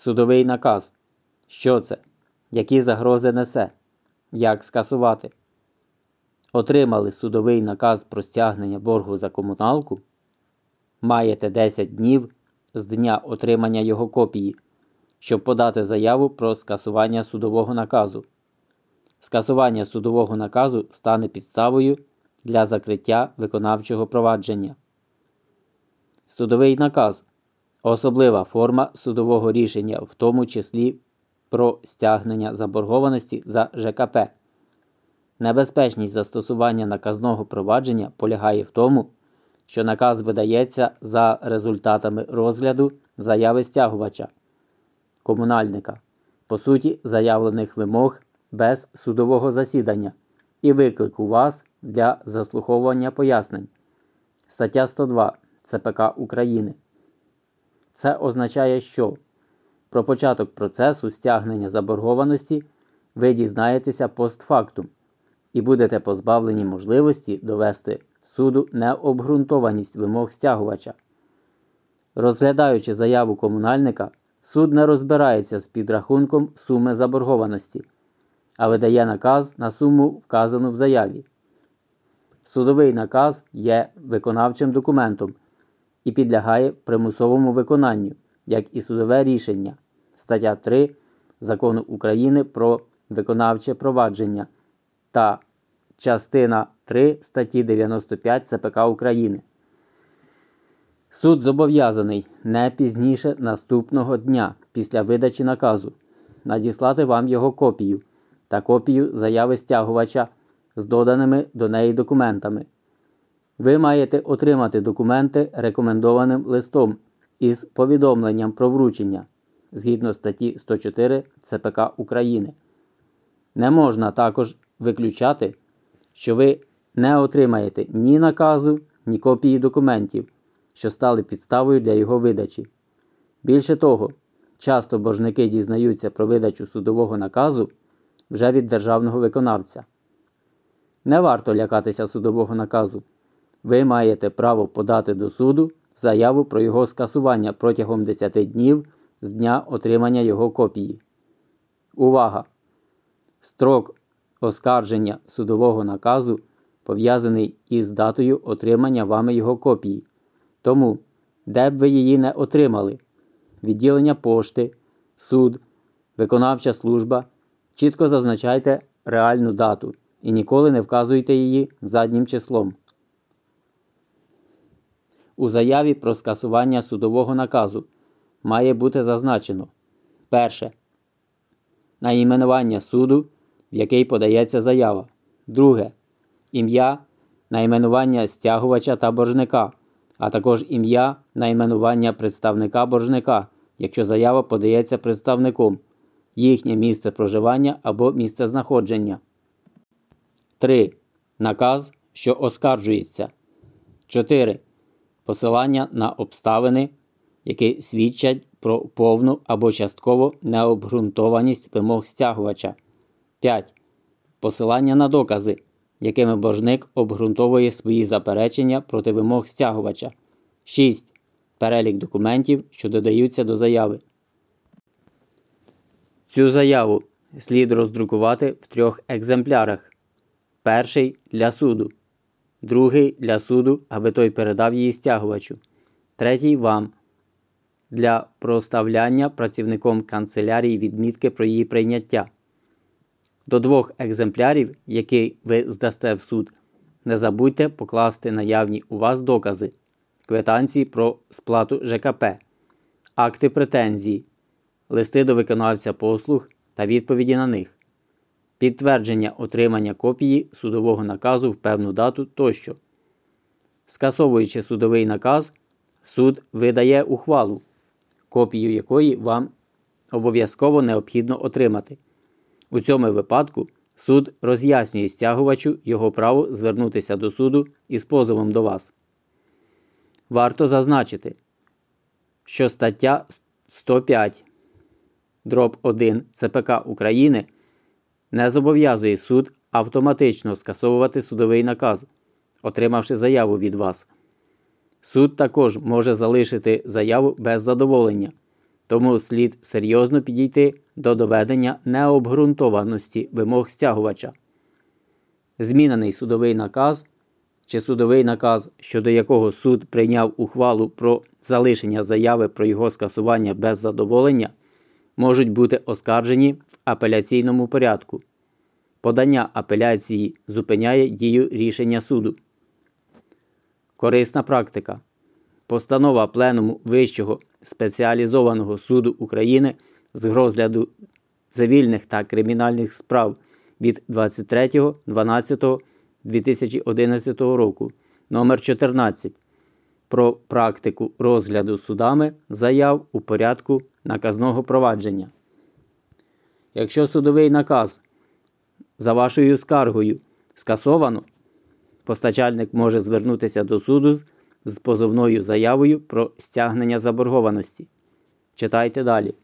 Судовий наказ. Що це? Які загрози несе? Як скасувати? Отримали судовий наказ про стягнення боргу за комуналку? Маєте 10 днів з дня отримання його копії, щоб подати заяву про скасування судового наказу. Скасування судового наказу стане підставою для закриття виконавчого провадження. Судовий наказ особлива форма судового рішення, в тому числі про стягнення заборгованості за ЖКП. Небезпечність застосування наказного провадження полягає в тому, що наказ видається за результатами розгляду заяви стягувача комунальника, по суті, заявлених вимог без судового засідання і виклику вас для заслуховування пояснень. Стаття 102 ЦПК України. Це означає, що про початок процесу стягнення заборгованості ви дізнаєтеся постфактум і будете позбавлені можливості довести суду необґрунтованість вимог стягувача. Розглядаючи заяву комунальника, суд не розбирається з підрахунком суми заборгованості, а видає наказ на суму, вказану в заяві. Судовий наказ є виконавчим документом і підлягає примусовому виконанню, як і судове рішення. Стаття 3 Закону України про виконавче провадження та частина 3 статті 95 ЦПК України. Суд зобов'язаний не пізніше наступного дня після видачі наказу надіслати вам його копію та копію заяви стягувача з доданими до неї документами. Ви маєте отримати документи рекомендованим листом із повідомленням про вручення згідно статті 104 ЦПК України. Не можна також виключати, що ви не отримаєте ні наказу, ні копії документів, що стали підставою для його видачі. Більше того, часто боржники дізнаються про видачу судового наказу вже від державного виконавця. Не варто лякатися судового наказу. Ви маєте право подати до суду заяву про його скасування протягом 10 днів з дня отримання його копії. Увага! Строк оскарження судового наказу пов'язаний із датою отримання вами його копії. Тому, де б ви її не отримали, відділення пошти, суд, виконавча служба, чітко зазначайте реальну дату і ніколи не вказуйте її заднім числом. У заяві про скасування судового наказу має бути зазначено перше. Найменування суду, в який подається заява. Друге. Ім'я, найменування стягувача та боржника, а також ім'я найменування представника боржника, якщо заява подається представником, їхнє місце проживання або місце знаходження. 3. Наказ, що оскаржується. 4. Посилання на обставини, які свідчать про повну або часткову необґрунтованість вимог стягувача. 5. Посилання на докази, якими боржник обґрунтовує свої заперечення проти вимог стягувача. 6. Перелік документів, що додаються до заяви. Цю заяву слід роздрукувати в трьох екземплярах. Перший для суду, другий для суду, аби той передав її стягувачу, третій вам для проставляння працівником канцелярії відмітки про її прийняття. До двох екземплярів, які ви здасте в суд, не забудьте покласти наявні у вас докази, квитанції про сплату ЖКП, акти претензії, листи до виконавця послуг та відповіді на них, підтвердження отримання копії судового наказу в певну дату тощо. Скасовуючи судовий наказ, суд видає ухвалу, копію якої вам обов'язково необхідно отримати. У цьому випадку суд роз'яснює стягувачу його право звернутися до суду із позовом до вас. Варто зазначити, що стаття 105 дроб 1 ЦПК України не зобов'язує суд автоматично скасовувати судовий наказ, отримавши заяву від вас. Суд також може залишити заяву без задоволення, Тому слід серйозно підійти до доведення необґрунтованості вимог стягувача. Змінений судовий наказ чи судовий наказ, щодо якого суд прийняв ухвалу про залишення заяви про його скасування без задоволення, можуть бути оскаржені в апеляційному порядку. Подання апеляції зупиняє дію рішення суду. Корисна практика. Постанова Пленуму Вищого спеціалізованого суду України з розгляду цивільних та кримінальних справ від 23.12.2011 року номер 14 про практику розгляду судами заяв у порядку наказного провадження. Якщо судовий наказ за вашою скаргою скасовано, постачальник може звернутися до суду з позовною заявою про стягнення заборгованості. Читайте далі.